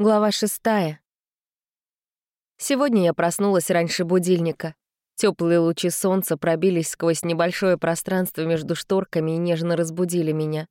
Глава шестая. Сегодня я проснулась раньше будильника. Теплые лучи солнца пробились сквозь небольшое пространство между шторками и нежно разбудили меня.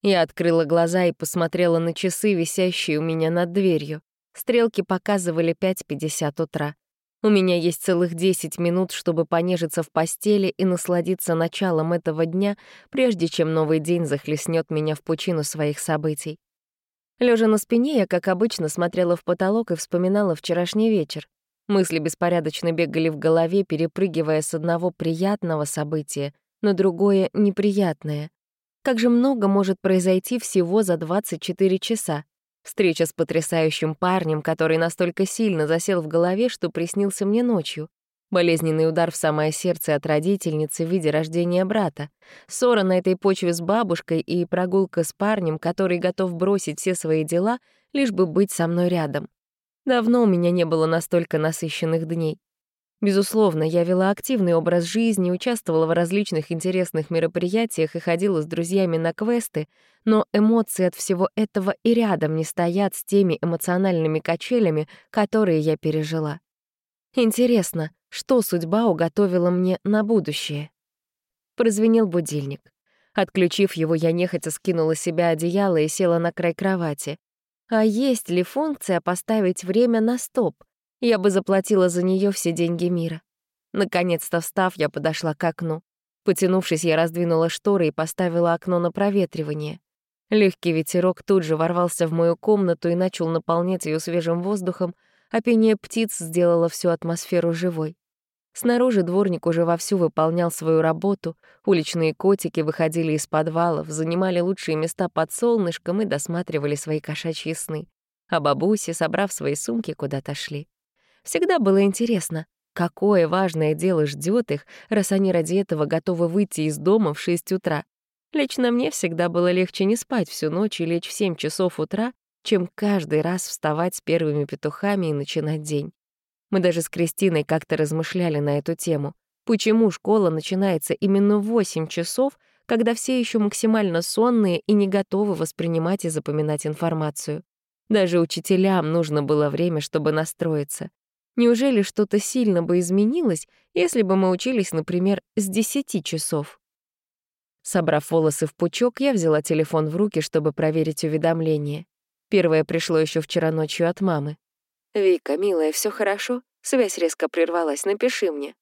Я открыла глаза и посмотрела на часы, висящие у меня над дверью. Стрелки показывали 5.50 утра. У меня есть целых 10 минут, чтобы понежиться в постели и насладиться началом этого дня, прежде чем новый день захлестнет меня в пучину своих событий. Лежа на спине, я, как обычно, смотрела в потолок и вспоминала вчерашний вечер. Мысли беспорядочно бегали в голове, перепрыгивая с одного приятного события на другое неприятное. Как же много может произойти всего за 24 часа. Встреча с потрясающим парнем, который настолько сильно засел в голове, что приснился мне ночью. Болезненный удар в самое сердце от родительницы в виде рождения брата. Ссора на этой почве с бабушкой и прогулка с парнем, который готов бросить все свои дела, лишь бы быть со мной рядом. Давно у меня не было настолько насыщенных дней. Безусловно, я вела активный образ жизни, участвовала в различных интересных мероприятиях и ходила с друзьями на квесты, но эмоции от всего этого и рядом не стоят с теми эмоциональными качелями, которые я пережила. Интересно, что судьба уготовила мне на будущее. Прозвенел будильник. Отключив его, я нехотя скинула себя одеяло и села на край кровати. А есть ли функция поставить время на стоп? Я бы заплатила за нее все деньги мира. Наконец-то встав, я подошла к окну. Потянувшись, я раздвинула шторы и поставила окно на проветривание. Легкий ветерок тут же ворвался в мою комнату и начал наполнять ее свежим воздухом, а пение птиц сделало всю атмосферу живой. Снаружи дворник уже вовсю выполнял свою работу, уличные котики выходили из подвалов, занимали лучшие места под солнышком и досматривали свои кошачьи сны. А бабуси, собрав свои сумки, куда-то шли. Всегда было интересно, какое важное дело ждет их, раз они ради этого готовы выйти из дома в 6 утра. Лично мне всегда было легче не спать всю ночь и лечь в 7 часов утра, чем каждый раз вставать с первыми петухами и начинать день. Мы даже с Кристиной как-то размышляли на эту тему. Почему школа начинается именно в 8 часов, когда все еще максимально сонные и не готовы воспринимать и запоминать информацию? Даже учителям нужно было время, чтобы настроиться. Неужели что-то сильно бы изменилось, если бы мы учились, например, с 10 часов? Собрав волосы в пучок, я взяла телефон в руки, чтобы проверить уведомление. Первое пришло еще вчера ночью от мамы. «Вика, милая, все хорошо? Связь резко прервалась, напиши мне».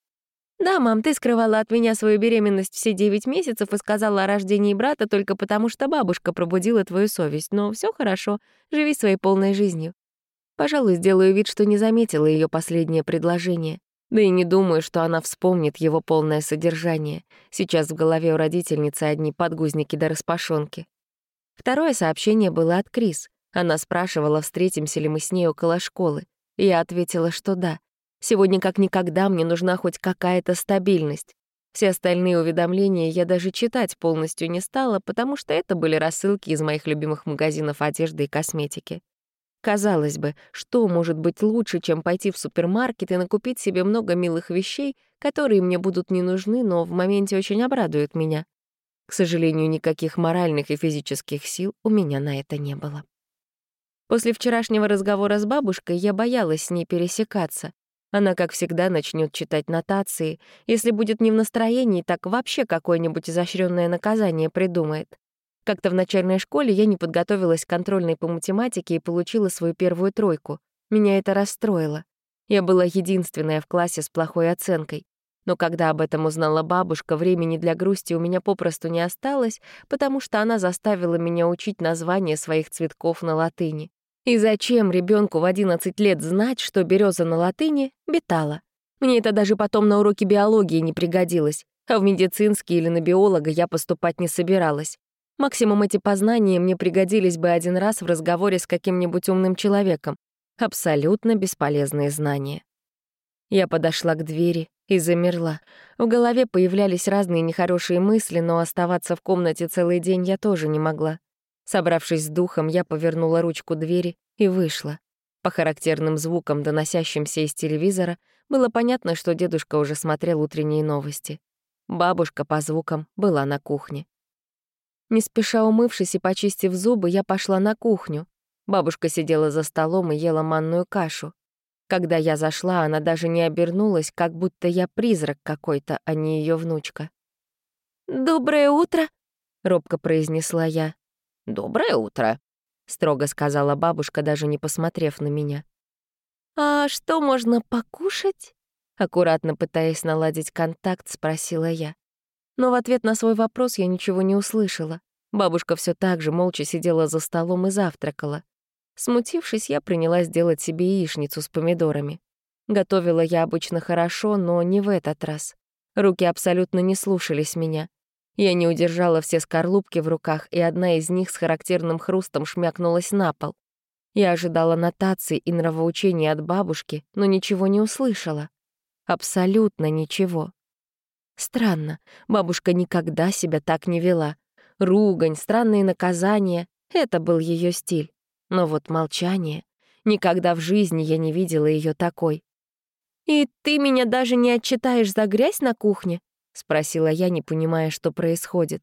«Да, мам, ты скрывала от меня свою беременность все девять месяцев и сказала о рождении брата только потому, что бабушка пробудила твою совесть, но все хорошо, живи своей полной жизнью». Пожалуй, сделаю вид, что не заметила ее последнее предложение. Да и не думаю, что она вспомнит его полное содержание. Сейчас в голове у родительницы одни подгузники до распашонки. Второе сообщение было от Крис. Она спрашивала, встретимся ли мы с ней около школы. Я ответила, что да. Сегодня как никогда мне нужна хоть какая-то стабильность. Все остальные уведомления я даже читать полностью не стала, потому что это были рассылки из моих любимых магазинов одежды и косметики. Казалось бы, что может быть лучше, чем пойти в супермаркет и накупить себе много милых вещей, которые мне будут не нужны, но в моменте очень обрадуют меня. К сожалению, никаких моральных и физических сил у меня на это не было. После вчерашнего разговора с бабушкой я боялась с ней пересекаться. Она, как всегда, начнет читать нотации. Если будет не в настроении, так вообще какое-нибудь изощренное наказание придумает. Как-то в начальной школе я не подготовилась к контрольной по математике и получила свою первую тройку. Меня это расстроило. Я была единственная в классе с плохой оценкой. Но когда об этом узнала бабушка, времени для грусти у меня попросту не осталось, потому что она заставила меня учить название своих цветков на латыни. И зачем ребенку в 11 лет знать, что береза на латыни — бетала? Мне это даже потом на уроке биологии не пригодилось, а в медицинский или на биолога я поступать не собиралась. Максимум эти познания мне пригодились бы один раз в разговоре с каким-нибудь умным человеком. Абсолютно бесполезные знания. Я подошла к двери и замерла. В голове появлялись разные нехорошие мысли, но оставаться в комнате целый день я тоже не могла. Собравшись с духом, я повернула ручку двери и вышла. По характерным звукам, доносящимся из телевизора, было понятно, что дедушка уже смотрел утренние новости. Бабушка по звукам была на кухне. Не спеша умывшись и почистив зубы, я пошла на кухню. Бабушка сидела за столом и ела манную кашу. Когда я зашла, она даже не обернулась, как будто я призрак какой-то, а не ее внучка. «Доброе утро», — робко произнесла я. «Доброе утро», — строго сказала бабушка, даже не посмотрев на меня. «А что можно покушать?» Аккуратно пытаясь наладить контакт, спросила я. Но в ответ на свой вопрос я ничего не услышала. Бабушка все так же молча сидела за столом и завтракала. Смутившись, я принялась делать себе яичницу с помидорами. Готовила я обычно хорошо, но не в этот раз. Руки абсолютно не слушались меня. Я не удержала все скорлупки в руках, и одна из них с характерным хрустом шмякнулась на пол. Я ожидала нотаций и нравоучений от бабушки, но ничего не услышала. Абсолютно ничего. Странно, бабушка никогда себя так не вела. Ругань, странные наказания — это был ее стиль. Но вот молчание... Никогда в жизни я не видела ее такой. «И ты меня даже не отчитаешь за грязь на кухне?» — спросила я, не понимая, что происходит.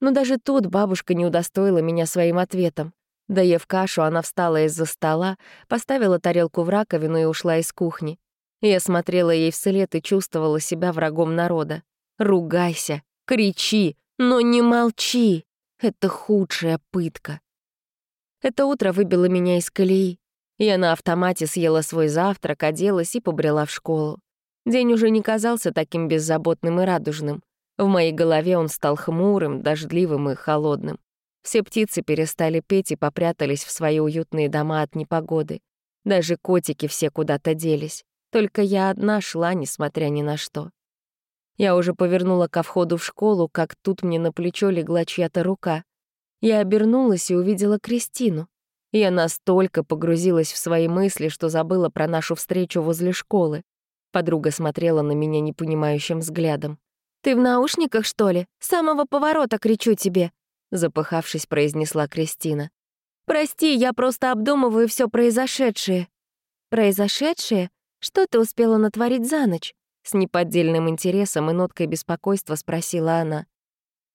Но даже тут бабушка не удостоила меня своим ответом. Доев кашу, она встала из-за стола, поставила тарелку в раковину и ушла из кухни. Я смотрела ей вслед и чувствовала себя врагом народа. «Ругайся, кричи, но не молчи!» Это худшая пытка. Это утро выбило меня из колеи. Я на автомате съела свой завтрак, оделась и побрела в школу. День уже не казался таким беззаботным и радужным. В моей голове он стал хмурым, дождливым и холодным. Все птицы перестали петь и попрятались в свои уютные дома от непогоды. Даже котики все куда-то делись. Только я одна шла, несмотря ни на что. Я уже повернула ко входу в школу, как тут мне на плечо легла чья-то рука. Я обернулась и увидела Кристину. Я настолько погрузилась в свои мысли, что забыла про нашу встречу возле школы. Подруга смотрела на меня непонимающим взглядом. «Ты в наушниках, что ли? С самого поворота кричу тебе!» Запыхавшись, произнесла Кристина. «Прости, я просто обдумываю все произошедшее». «Произошедшее? Что ты успела натворить за ночь?» С неподдельным интересом и ноткой беспокойства спросила она.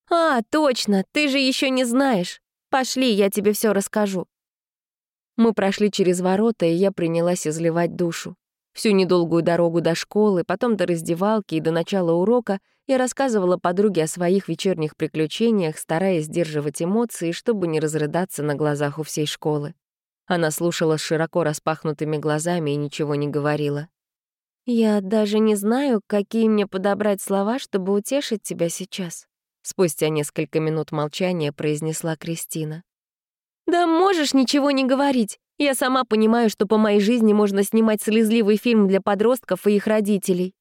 «А, точно, ты же еще не знаешь. Пошли, я тебе все расскажу». Мы прошли через ворота, и я принялась изливать душу. Всю недолгую дорогу до школы, потом до раздевалки и до начала урока я рассказывала подруге о своих вечерних приключениях, стараясь сдерживать эмоции, чтобы не разрыдаться на глазах у всей школы. Она слушала с широко распахнутыми глазами и ничего не говорила. «Я даже не знаю, какие мне подобрать слова, чтобы утешить тебя сейчас», Спустя несколько минут молчания произнесла Кристина. «Да можешь ничего не говорить. Я сама понимаю, что по моей жизни можно снимать слезливый фильм для подростков и их родителей».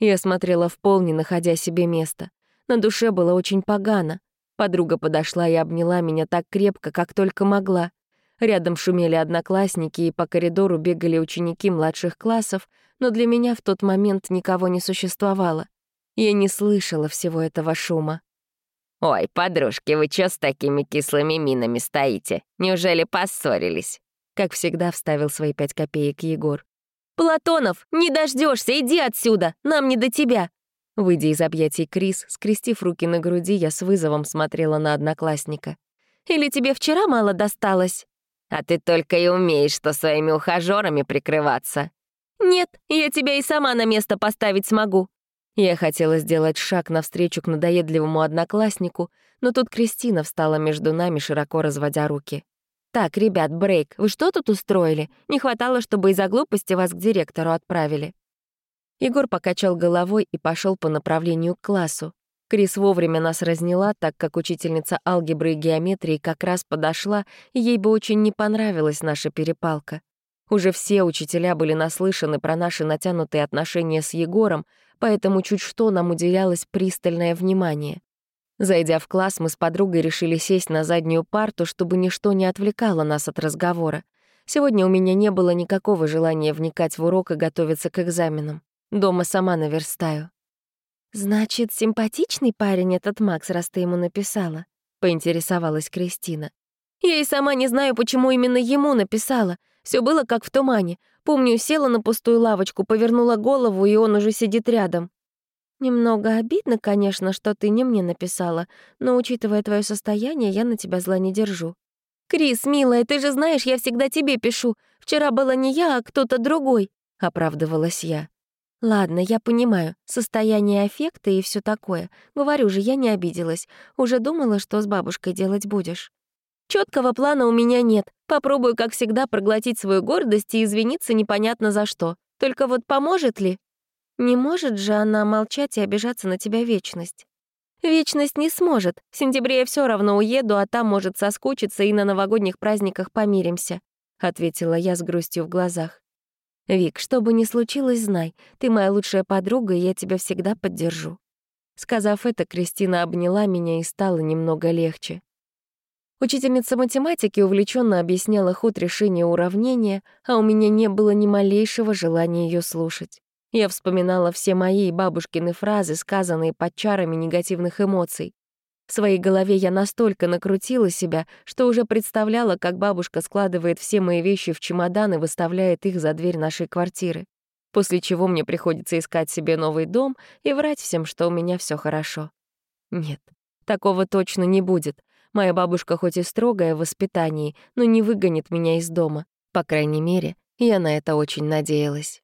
Я смотрела в пол, не находя себе места. На душе было очень погано. Подруга подошла и обняла меня так крепко, как только могла. Рядом шумели одноклассники, и по коридору бегали ученики младших классов, но для меня в тот момент никого не существовало. Я не слышала всего этого шума. «Ой, подружки, вы чё с такими кислыми минами стоите? Неужели поссорились?» Как всегда вставил свои пять копеек Егор. «Платонов, не дождешься, иди отсюда, нам не до тебя!» Выйдя из объятий Крис, скрестив руки на груди, я с вызовом смотрела на одноклассника. «Или тебе вчера мало досталось?» «А ты только и умеешь, что своими ухажёрами прикрываться». «Нет, я тебя и сама на место поставить смогу. Я хотела сделать шаг навстречу к надоедливому однокласснику, но тут Кристина встала между нами, широко разводя руки. «Так, ребят, брейк, вы что тут устроили? Не хватало, чтобы из-за глупости вас к директору отправили». Егор покачал головой и пошел по направлению к классу. Крис вовремя нас разняла, так как учительница алгебры и геометрии как раз подошла, и ей бы очень не понравилась наша перепалка. Уже все учителя были наслышаны про наши натянутые отношения с Егором, поэтому чуть что нам уделялось пристальное внимание. Зайдя в класс, мы с подругой решили сесть на заднюю парту, чтобы ничто не отвлекало нас от разговора. Сегодня у меня не было никакого желания вникать в урок и готовиться к экзаменам. Дома сама наверстаю. «Значит, симпатичный парень этот Макс, раз ты ему написала?» — поинтересовалась Кристина. «Я и сама не знаю, почему именно ему написала. Все было как в тумане. Помню, села на пустую лавочку, повернула голову, и он уже сидит рядом. Немного обидно, конечно, что ты не мне написала, но, учитывая твое состояние, я на тебя зла не держу. «Крис, милая, ты же знаешь, я всегда тебе пишу. Вчера была не я, а кто-то другой», — оправдывалась я. «Ладно, я понимаю. Состояние аффекта и все такое. Говорю же, я не обиделась. Уже думала, что с бабушкой делать будешь». Четкого плана у меня нет. Попробую, как всегда, проглотить свою гордость и извиниться непонятно за что. Только вот поможет ли? Не может же она молчать и обижаться на тебя вечность. Вечность не сможет. В сентябре я все равно уеду, а там может соскучиться и на новогодних праздниках помиримся», — ответила я с грустью в глазах. «Вик, что бы ни случилось, знай, ты моя лучшая подруга, и я тебя всегда поддержу». Сказав это, Кристина обняла меня и стало немного легче. Учительница математики увлеченно объясняла ход решения уравнения, а у меня не было ни малейшего желания ее слушать. Я вспоминала все мои бабушкины фразы, сказанные под чарами негативных эмоций. В своей голове я настолько накрутила себя, что уже представляла, как бабушка складывает все мои вещи в чемодан и выставляет их за дверь нашей квартиры. После чего мне приходится искать себе новый дом и врать всем, что у меня все хорошо. Нет, такого точно не будет. Моя бабушка хоть и строгая в воспитании, но не выгонит меня из дома. По крайней мере, я на это очень надеялась.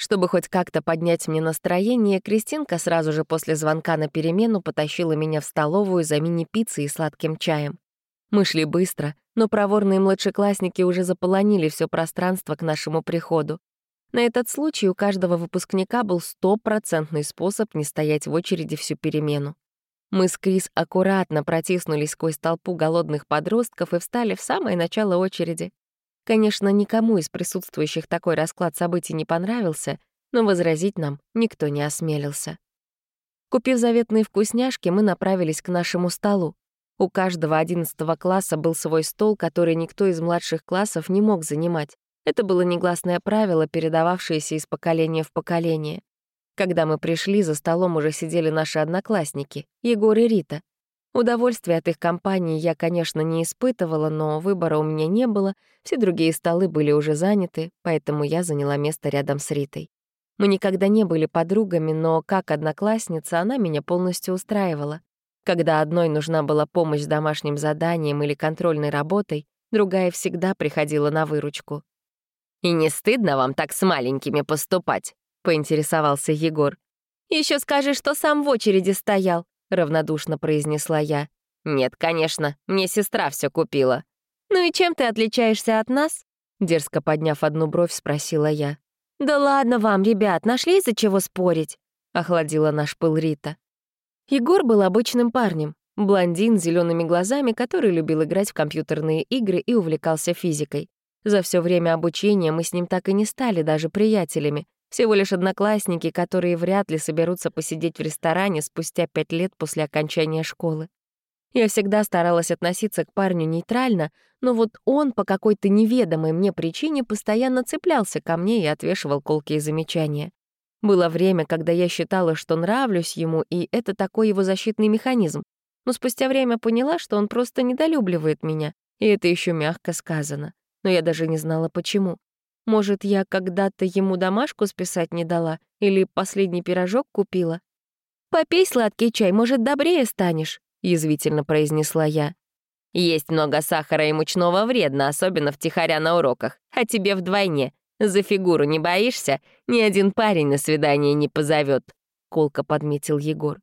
Чтобы хоть как-то поднять мне настроение, Кристинка сразу же после звонка на перемену потащила меня в столовую за мини-пиццей и сладким чаем. Мы шли быстро, но проворные младшеклассники уже заполонили все пространство к нашему приходу. На этот случай у каждого выпускника был стопроцентный способ не стоять в очереди всю перемену. Мы с Крис аккуратно протиснулись сквозь толпу голодных подростков и встали в самое начало очереди. Конечно, никому из присутствующих такой расклад событий не понравился, но возразить нам никто не осмелился. Купив заветные вкусняшки, мы направились к нашему столу. У каждого одиннадцатого класса был свой стол, который никто из младших классов не мог занимать. Это было негласное правило, передававшееся из поколения в поколение. Когда мы пришли, за столом уже сидели наши одноклассники, Егор и Рита. Удовольствия от их компании я, конечно, не испытывала, но выбора у меня не было, все другие столы были уже заняты, поэтому я заняла место рядом с Ритой. Мы никогда не были подругами, но как одноклассница она меня полностью устраивала. Когда одной нужна была помощь с домашним заданием или контрольной работой, другая всегда приходила на выручку. «И не стыдно вам так с маленькими поступать?» — поинтересовался Егор. Еще скажи, что сам в очереди стоял», — равнодушно произнесла я. «Нет, конечно, мне сестра все купила». «Ну и чем ты отличаешься от нас?» Дерзко подняв одну бровь, спросила я. «Да ладно вам, ребят, нашли из-за чего спорить?» — охладила наш пыл Рита. Егор был обычным парнем, блондин с зелеными глазами, который любил играть в компьютерные игры и увлекался физикой. За все время обучения мы с ним так и не стали даже приятелями, всего лишь одноклассники, которые вряд ли соберутся посидеть в ресторане спустя пять лет после окончания школы. Я всегда старалась относиться к парню нейтрально, но вот он по какой-то неведомой мне причине постоянно цеплялся ко мне и отвешивал колкие замечания. Было время, когда я считала, что нравлюсь ему, и это такой его защитный механизм. Но спустя время поняла, что он просто недолюбливает меня, и это еще мягко сказано. Но я даже не знала, почему. Может, я когда-то ему домашку списать не дала или последний пирожок купила? «Попей сладкий чай, может, добрее станешь», — язвительно произнесла я. «Есть много сахара и мучного вредно, особенно втихаря на уроках, а тебе вдвойне. За фигуру не боишься? Ни один парень на свидание не позовет», — колко подметил Егор.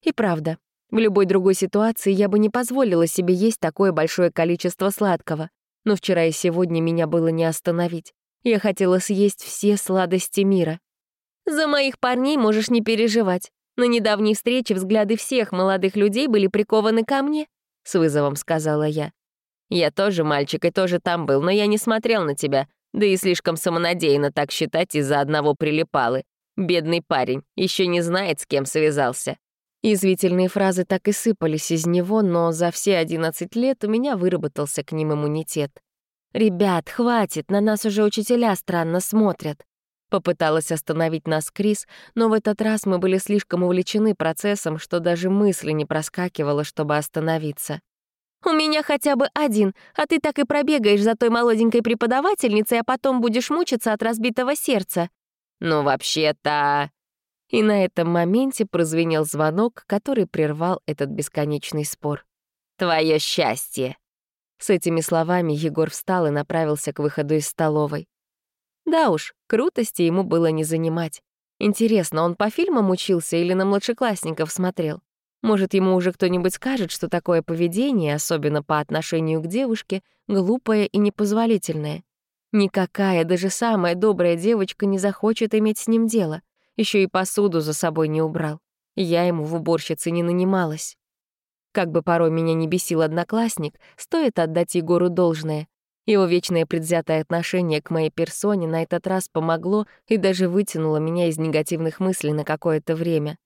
И правда, в любой другой ситуации я бы не позволила себе есть такое большое количество сладкого. Но вчера и сегодня меня было не остановить. Я хотела съесть все сладости мира. «За моих парней можешь не переживать. На недавней встрече взгляды всех молодых людей были прикованы ко мне», — с вызовом сказала я. «Я тоже мальчик и тоже там был, но я не смотрел на тебя, да и слишком самонадеянно так считать из-за одного прилипалы. Бедный парень, еще не знает, с кем связался». Язвительные фразы так и сыпались из него, но за все 11 лет у меня выработался к ним иммунитет. «Ребят, хватит, на нас уже учителя странно смотрят». Попыталась остановить нас Крис, но в этот раз мы были слишком увлечены процессом, что даже мысли не проскакивало, чтобы остановиться. «У меня хотя бы один, а ты так и пробегаешь за той молоденькой преподавательницей, а потом будешь мучиться от разбитого сердца». «Ну, вообще-то...» И на этом моменте прозвенел звонок, который прервал этот бесконечный спор. «Твое счастье!» С этими словами Егор встал и направился к выходу из столовой. Да уж, крутости ему было не занимать. Интересно, он по фильмам учился или на младшеклассников смотрел? Может, ему уже кто-нибудь скажет, что такое поведение, особенно по отношению к девушке, глупое и непозволительное? Никакая, даже самая добрая девочка не захочет иметь с ним дело. Еще и посуду за собой не убрал. Я ему в уборщице не нанималась. Как бы порой меня не бесил одноклассник, стоит отдать Егору должное. Его вечное предвзятое отношение к моей персоне на этот раз помогло и даже вытянуло меня из негативных мыслей на какое-то время.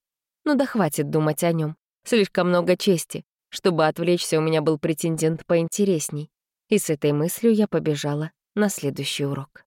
Ну да хватит думать о нем. Слишком много чести. Чтобы отвлечься, у меня был претендент поинтересней. И с этой мыслью я побежала на следующий урок.